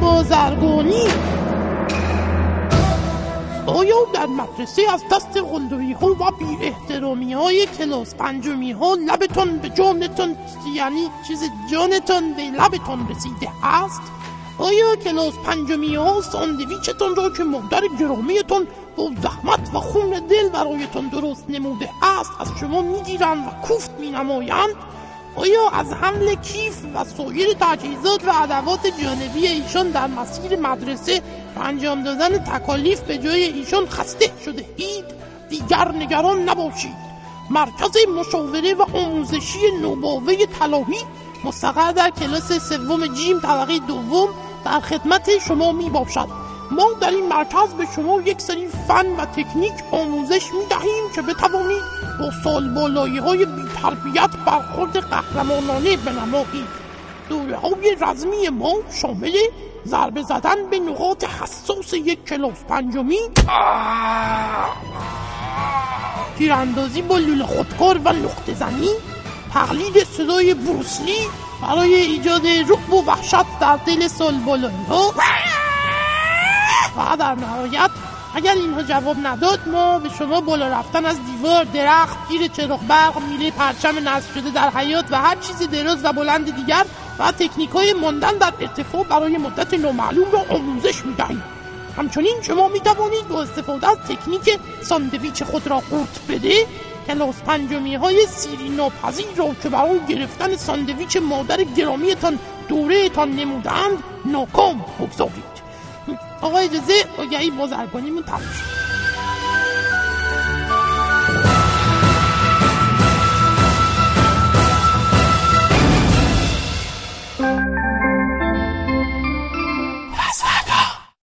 بازرگانی. آیا در مدرسه از دست قلدری ها و بی احترامی های کلاس پنجمی ها لبتون به جانتون یعنی چیز جانتون به لبتون رسیده است؟ آیا کلاس پنجمی ها ساندویچتون را که مادر گرامیتون با زحمت و خون دل برایتون درست نموده است از شما می‌گیرند و کوفت مینمایند؟ آیا از حمل کیف و سایر تجهیزات و ادوات جانبی ایشان در مسیر مدرسه و انجام دادن تکالیف به جای ایشان خسته شده؟ اید دیگر نگران نباشید. مرکز مشاوره و آموزشی نوباوه طلاهی مستقر در کلاس سوم جیم طبقه دوم در خدمت شما می باشد ما در این مرکز به شما یک سری فن و تکنیک آموزش می دهیم که بتوانید با سال بالایی های بی تربیت برخورد قهرمانانه بنمایید دوره های رزمی ما شامل ضربه زدن به نقاط حساس یک کلاس پنجمی تیراندازی با لوله خودکار و نقطه زنی تقلید صدای بروسلی برای ایجاد رعب و وحشت در دل سال بالایی ها و در نهایت اگر اینها جواب نداد ما به شما بالا رفتن از دیوار درخت گیر چراغ برق میله پرچم نصب شده در حیات و هر چیز دراز و بلند دیگر و تکنیک های ماندن در ارتفاع برای مدت نامعلوم را آموزش می‌دهیم. همچنین شما می توانید با استفاده از تکنیک ساندویچ خود را قورت بده. کلاس پنجمی های سیری ناپذیر را که برای گرفتن ساندویچ مادر گرامیتان دوره تان نمودند ناکام بگذارید. آقا اجازه آگهی بازرگانیمون تموم شد.